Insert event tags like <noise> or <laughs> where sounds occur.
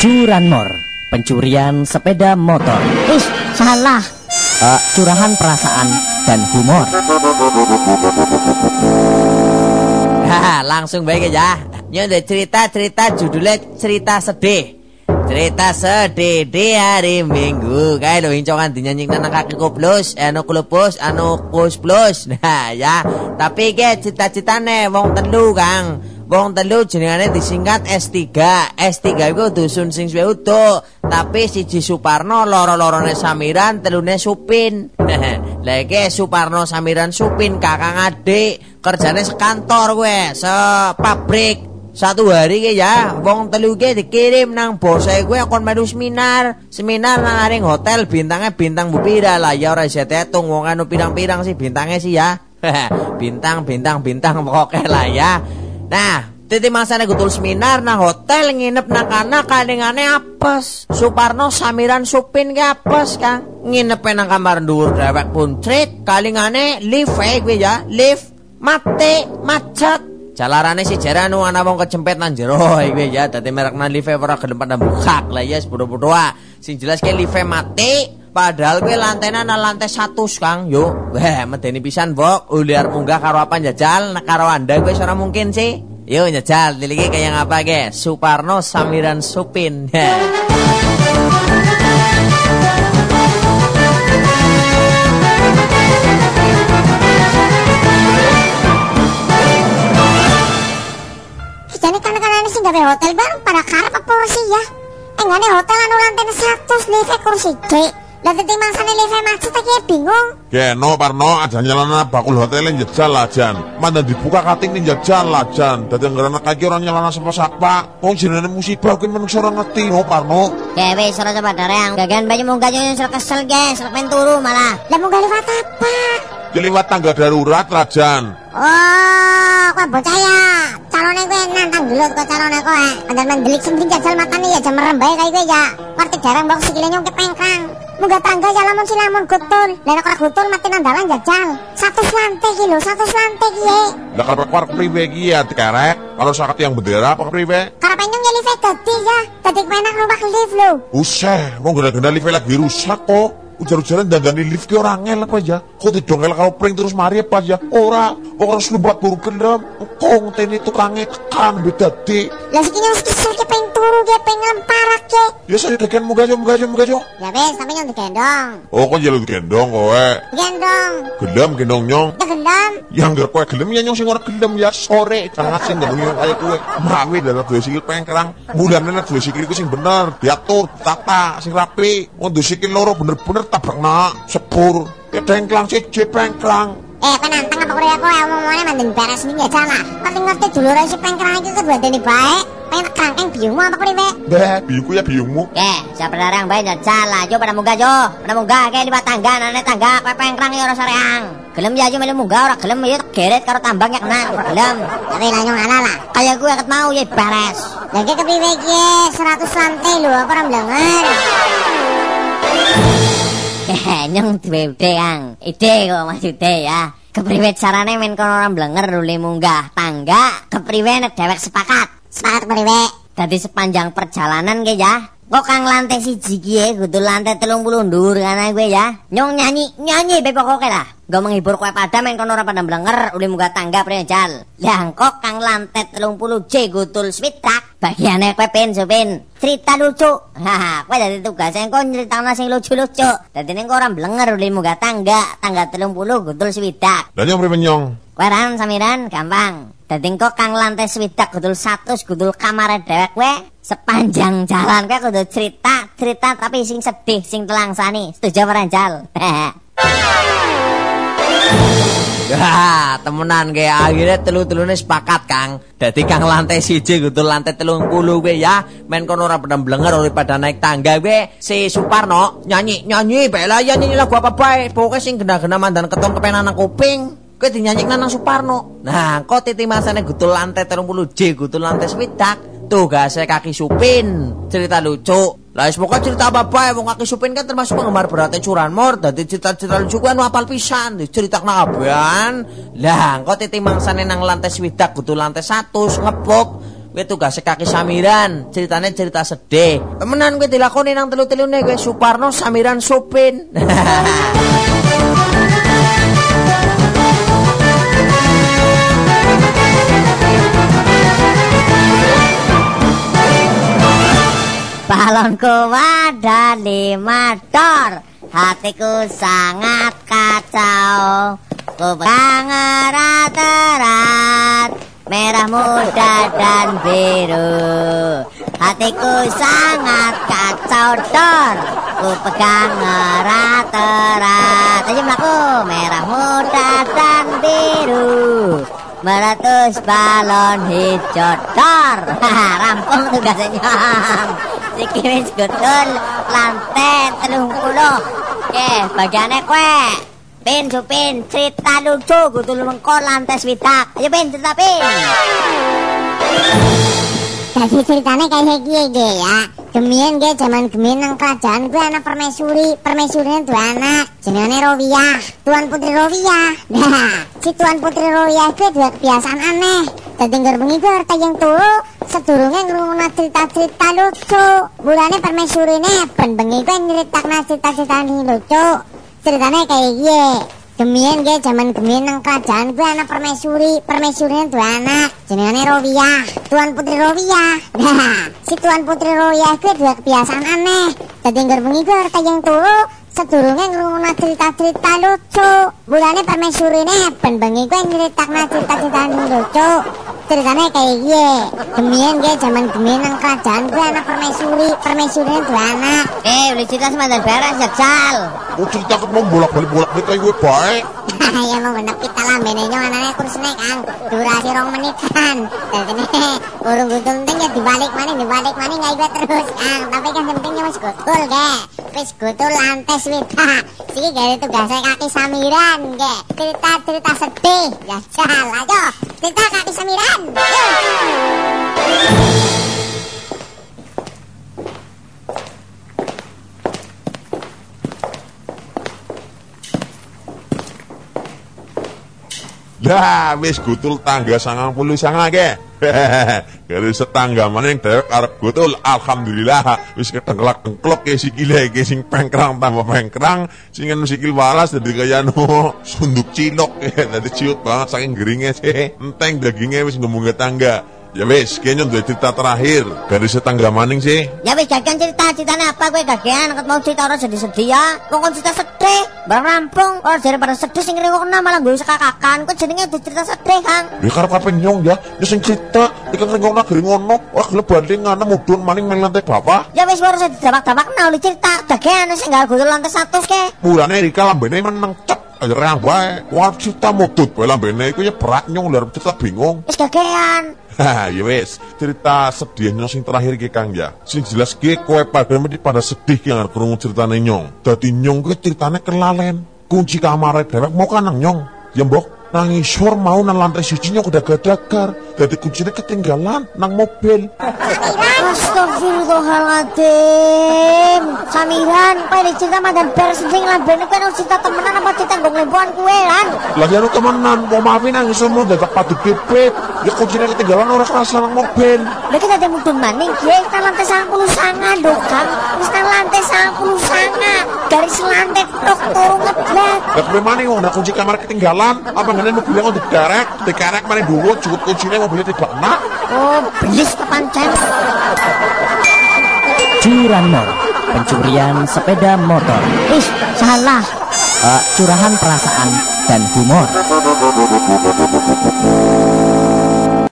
Curanmor, pencurian sepeda motor. Ih, salah. Eh, curahan perasaan dan humor. Haha, langsung baik ya. Nyonde cerita-cerita judulnya cerita sedih. Cerita sedih di hari Minggu. Kayak lo hincongan dinyanyi nang kaki kuplus, anu kulupus, anu kus plus. Nah, ya. Tapi ke cita-citane wong telu, Kang. Wong telu jenengane disingkat S3. S3 iku dusun sing suwe. Tapi siji Suparno, loro-lorone Samiran, telune Supin. <laughs> Lah iki Suparno Samiran Supin kakang adik. Kerjane sekantor gue, sepabrik. Satu hari ke ya, wong telu ke dikirim nang bose gue kon melu seminar. Seminar nang aring hotel bintangnya bintang bupira lah ya ora bisa tetung wong anu pirang-pirang sih bintangnya sih ya. <laughs> bintang bintang bintang pokoknya lah ya. Nah, titi masane gutul seminar nang hotel nginep nang kana kalingane apes. Suparno Samiran Supin ke apes Kang. Nginep nang kamar dhuwur dewek puncrit kalingane lift eh gue ya, lift mati macet. Jalarane si jaranu ana wong kejempet nang jero <laughs> iki ya dadi merek nang live ora gelem pada buka lah ya bodoh-bodoh ah. Sing jelas ke live mati padahal kuwi lantainya nang lantai 1 Kang. Yo, wah medeni pisan Bok. Uliar munggah karo apa njajal nek karo Anda kuwi ora mungkin sih. Yo njajal diliki kayak ngapa ge? Suparno Samiran Supin. Jadi kan-kan sing gawe hotel bareng pada karep apa sih ya? Enggane hotel anu lantai 100 lift kursi D. Lah dadi mangsane lift macet iki bingung. Keno Parno aja nyelana bakul hotel yang jajal lah jan. Mandan dibuka kating ning jajal lah jan. Dadi ngerana kaki orang nyelana sapa-sapa. Wong jenenge musibah kuwi menungso ora ngerti no Parno. Ya wis ora coba dareng. Gagan banyu munggah yo sel kesel ge, sel pengen turu malah. Lah munggah liwat apa? Jeliwat tangga darurat rajan. Oh, kowe bocah ya. Calone kowe nantang dulu kok calone kowe. Andal mendelik sing jajal matane ya jam merem bae kae kowe ya. Ngerti jarang mbok sikile nyong kepengkang. Munggah tangga ya lamun silamun gutul. Lah nek ora gutul mati nang dalan jajal. Satu lantai iki lho, satu lantai iki. Lah kalau keluar priwe iki ya dikerek. Kalau sakat yang bendera apa priwe? Karepe nyong ya lift dadi ya. Dadi kepenak numpak lift lho. Useh, wong gena-gena lift lagi rusak kok. Ujar-ujaran dandani lift ki ora angel apa ya? Kok didongel karo pring terus mari apa ya? Ora, kok harus lumbat buru gendam. Kong teni tukange kekan beda dik. Lah siki nyong kesel ke pengen turu ge pengen parak ke. Ya saya deken muga jo muga jo muga jo. Ya wis, sampe nyong digendong. Oh kok jalan gendong kowe. Gendong. Gendam gendong nyong. Ya gendam. Ya ngger kowe gelem ya nyong sing ora gelem ya sore jangan sing ngomongin kaya kowe. Mawe dalam dua sikil pengkerang. Mulane nek dua sikil iku sing bener, diatur, ditata, sing rapi. Wong dua sikil loro bener-bener tabrakna sepur. Ya dengklang siji pengkerang. Eh, penantang apa kowe kowe omongane mandeng beres ning ya salah. Penting ngerti dulure si pengkerang iki kedua dene bae. Pengen kerangkeng biungmu apa kowe Beh, biyungku ya biyungmu. Oke, siapa darang bae jajal aja pada munggah jo. Pada munggah kayak liwat tangga nane tangga kowe pengkrang ya ora sareang. Gelem ya aja melu munggah ora gelem ya geret karo tambang ya kena gelem. Tapi lah nyong ala lah. Kayak gue ket mau ya beres. Lah ki kepriwe iki 100 lantai lho apa ora mlengar. nyong duwe ide Kang. Ide kok maksudnya ya. Kepriwe carane men kono ora mblenger lho munggah tangga, kepriwe nek dhewek sepakat. Sepakat kepriwe? Dadi sepanjang perjalanan ke ya. Kok kang lantai siji ki ya, kudu lantai telung puluh ndur kana gue ya. Nyong nyanyi, nyanyi be pokoke lah. Gue menghibur kowe pada men kono ora pada mblenger, uli munggah tangga prenjal. Lah kok kang lantai telung puluh J gutul switak. Bagiane kowe pen supin. Cerita lucu. Haha, kowe dadi tugas engko nyritana sing lucu-lucu. Dadi ning ora mblenger uli munggah tangga, tangga telung puluh gutul swidak. Lah nyong priwe nyong? Weran samiran gampang. Dadi engko kang lantai swidak gudul 100 gudul kamare dhewek kowe sepanjang jalan kowe kudu cerita, cerita tapi sing sedih, sing telangsani. Setuju apa Ranjal? <laughs> Ya, temenan ge akhirnya telu-telune sepakat, Kang. Dadi Kang lantai siji kudu lantai telung puluh gue ya. Men kono ora pada blenger pada naik tangga gue. Si Suparno nyanyi nyanyi bae lah ya nyanyi lagu apa bae. Pokoke sing gena-gena mandan keton kepenan nang kuping. Kowe dinyanyikna nang Suparno. Nah, kok titi masane gutul lantai 30 J gutul lantai swidak. Tugasnya kaki supin. Cerita lucu. Lah pokoke cerita apa bae wong kaki supin kan termasuk penggemar berat curanmor. Dadi cerita-cerita lucu kan apal pisan. Diceritakna kabehan. Lah, kok titi mangsane nang lantai swidak gutul lantai 1 ngepok. Kowe tugas kaki samiran, ceritane cerita sedih. Temenan kowe dilakoni nang telu-telune kowe Suparno samiran Supin. <laughs> Balonku ada lima dor. Hatiku sangat kacau. Ku erat-erat Merah muda dan biru. Hatiku sangat kacau dor. Ku pegang erat-erat. Ayo melaku Merah muda dan biru. Meletus balon hijau dor. <laughs> Rampung tugasnya Siki wis gudul lantai telung puluh Oke bagiannya kue Pin supin cerita lucu gudul mengko lantai swidak Ayo pin cerita pin. Jadi ceritanya kayak gini ya. Gemien gue zaman gemien nang kerajaan gue anak permaisuri. Permaisurinya dua anak Jenengane Rowiah Tuan Putri Rowiah Nah si Tuan Putri Rowiah gue dua kebiasaan aneh Dadi bengi gue harta yang turu Sedurungnya ngerunguna cerita-cerita lucu. Bulannya permaisurine Ben bengi gue nyeritakna cerita-cerita lucu. Ceritanya kayak gini Gemien gue zaman gemien nang kerajaan gue anak permaisuri Permaisurinya dua anak Jenengane Rowiah Tuan Putri Rowiah Nah si Tuan Putri Rowiah gue dua kebiasaan aneh. Dadi bengi gue harta yang turu ngerunguna cerita-cerita lucu. Bulannya permaisurine Ben bengi gue nyeritakna cerita-cerita lucu ceritanya kayak gini Gemien gue zaman gemien nang kerajaan gue anak permaisuri Permaisurinya dua anak. Eh udah cerita semantan beres ya Cal Cerita ket mau bolak-balik bolak-balik kayak gue baik. <laughs> ya mau bener kita lah benenya anaknya kursinya kang. Durasi rong menit kan ini <laughs> urung penting ya dibalik mana dibalik mana nggak gue terus kang. Tapi kan pentingnya mas gutul ge. Wis gutul lantai swita sih dari tugasnya kaki samiran ge. Cerita cerita sedih. Ya cal ayo. Cerita kaki samiran. Yuk. Lah wis gutul tangga sangang puluh sanga ke. <laughs> Dari setangga mana yang dewek arep gutul alhamdulillah. Wis ketengklak tengklok ke sikile ke sing pengkrang tambah pengkrang. Sing anu sikil walas dadi kaya no sunduk cilok. <laughs> Dadi ciut banget saking geringnya sih. Enteng dagingnya wis ngomong tangga ya wis kayaknya udah cerita terakhir. Dari setangga maning sih. Ya wis gagian cerita ceritanya apa? Gue gagian Ket mau cerita orang sedih-sedih ya. Kok kon cerita sedih? Barang rampung Orang daripada sedih sing ngrungokna malah gue sekakakan. Kok jenenge udah cerita sedih Kang? Ya karep apa nyong ya, ya sing cerita, iki ngringokna gering ngono, wah gelem bandingan mudun maning nang lantai bapak. Ya wis baru saya dapak-dapak kenal cerita. Gagian sing gak gue lantai satu ke. Mulane Rika lambene meneng cep aja reang bae. Wah cerita mudut bae lambene iku ya berat nyong lha cerita bingung. Wis gagian Haha, ya wis, cerita sedihnya sing terakhir ki Kang ya. Sing jelas ki kowe pada mesti pada sedih ki ngarep krungu ceritane nyong. Dadi nyong ki ceritane kelalen. Kunci kamar dewek mau kan nang nyong. Ya mbok, nang isor mau nang lantai siji nyong udah gadagar. Dadi kuncinya ketinggalan nang mobil. Astagfirullahaladzim. Samiran Kau ini cerita madan beres Sing lambene kan harus cerita temenan apa cerita nggo ngelimpuan kue kan Lagi anu temenan, mau maafin nang mau dadak padu pipit. Ya kuncinya ketinggalan ora kerasa nang mobil. Lagi tadi mudun maning Dia kita lantai sangat sanga dong kan Kita lantai sangat sanga Garis lantai tok turu ngeblek Lah kowe maning wong nak kunci kamar ketinggalan, apa ngene mobilnya kok diderek, dikerek mana dulu cukup kuncinya mobilnya tiba enak. Oh belis kepancen Curanmor, pencurian sepeda motor. Ih salah Eh, curahan perasaan dan humor.